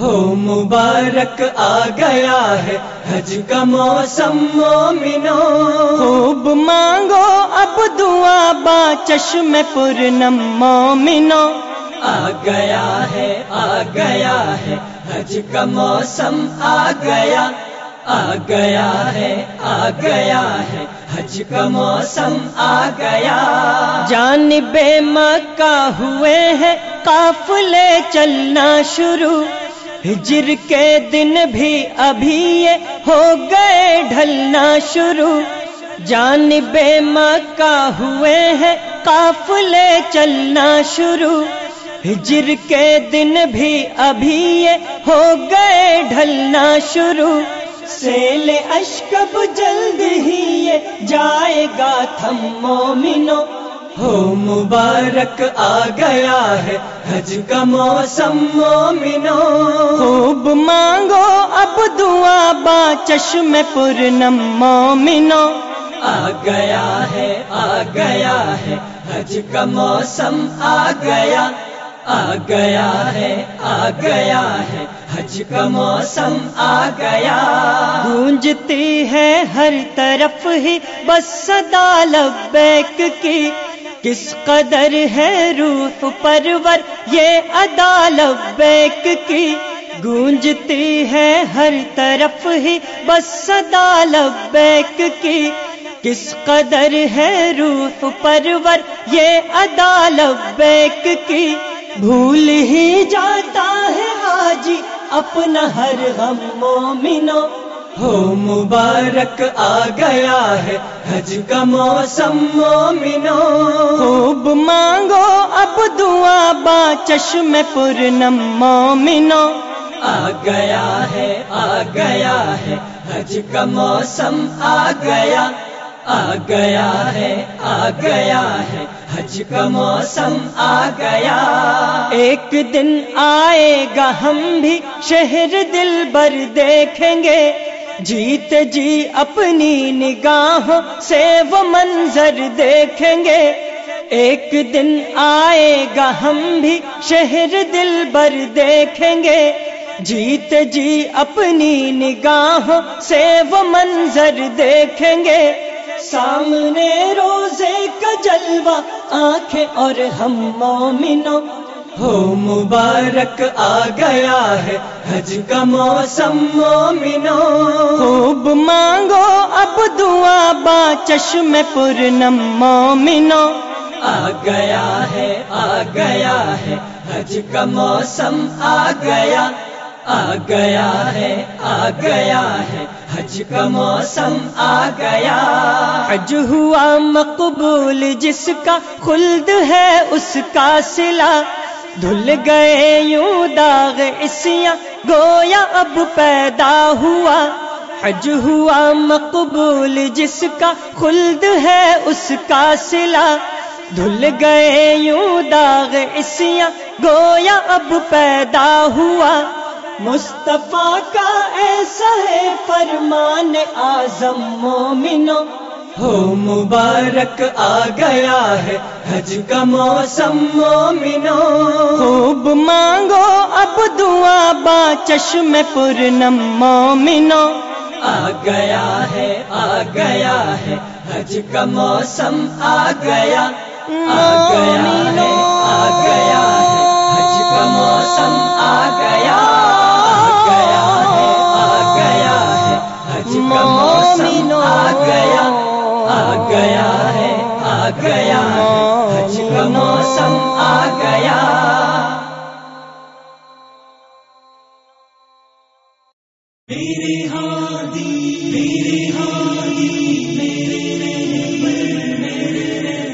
ہو مبارک آ گیا ہے حج کا موسم مومنو خوب مانگو اب دعا با چشم پورنم مومنو آ گیا ہے آ گیا ہے حج کا موسم آ گیا۔ آ گیا ہے آ گیا ہے حج کا موسم آ گیا۔ جانب مکہ ہوئے ہیں قافلے چلنا شروع۔ ہجر کے دن بھی ابھی یہ ہو گئے ڈھلنا شروع۔ جانب مکہ ہوئے ہیں قافلے چلنا شروع۔ ہجر کے دن بھی ابھی یہ ہو گئے ڈھلنا شروع۔ سیل اشکب جلد ہی یہ جائے گا تھم مومنو ہو مبارک آ گیا ہے حج کا موسم مومنو خوب مانگو اب دعا با چشم پورنم مومنو آ گیا ہے آ گیا ہے حج کا موسم آ گیا۔ آ گیا ہے آ گیا ہے حج کا موسم آ گیا۔ گونجتی ہے ہر طرف ہی بس صدا لبیک کی۔ کس قدر ہے روح پرور، یہ ادا لبیک کی گونجتی ہے ہر طرف ہی، بس صدا لبیک کی کس قدر ہے روح پرور، یہ ادا لبیک کی بھول ہی جاتا ہے حاجی اپنا ہر غم مومنو ہو مبارک آ گیا ہے حج کا موسم مومنو دعا با چشم پورنم مومنو آ گیا ہے آ گیا ہے حج کا موسم آ گیا۔ آ گیا ہے آ گیا ہے حج کا موسم آ گیا۔ ایک دن آئے گا ہم بھی شہر دل بر دیکھیں گے۔ جیت جی اپنی نگاہوں سے وہ منظر دیکھیں گے۔ ایک دن آئے گا ہم بھی شہر دل بر دیکھیں گے۔ جیت جی اپنی نگاہوں سے وہ منظر دیکھیں گے۔ سامنے روزے کا جلوہ، آنکھیں اور ہم مومنوں۔ ہو مبارک آ گیا ہے حج کا موسم مومنو خوب مانگو اب دعا با چشم پورنم مومنو آ گیا ہے، آ گیا ہے۔ حج کا موسم آ گیا۔ آ گیا ہے، آ گیا ہے۔ حج کا موسم آ گیا۔ حج ہوا مقبول، جس کا خلد ہے اس کا سلا دھل گئے یوں داغ اسیاں، گویا اب پیدا ہوا۔ حج ہوا مقبول، جس کا خلد ہے اس کا سلا دھل گئے یوں داغ اسیاں گویا اب پیدا ہوا۔ مصطفیٰ کا ایسا ہے فرمان آزم مومنو ہو مبارک آ گیا ہے حج کا موسم مومنو خوب مانگو اب دعا با چشم پورنم مومنو آ گیا ہے، آ گیا ہے حج کا موسم، آ گیا۔ گیا آ گیا حج کا موسم آ گیا آ گیا حج کا موسم آ گیا آ گیا آ گیا حج کا موسم آ گیا۔ میرے ہادی میرے میرے میرے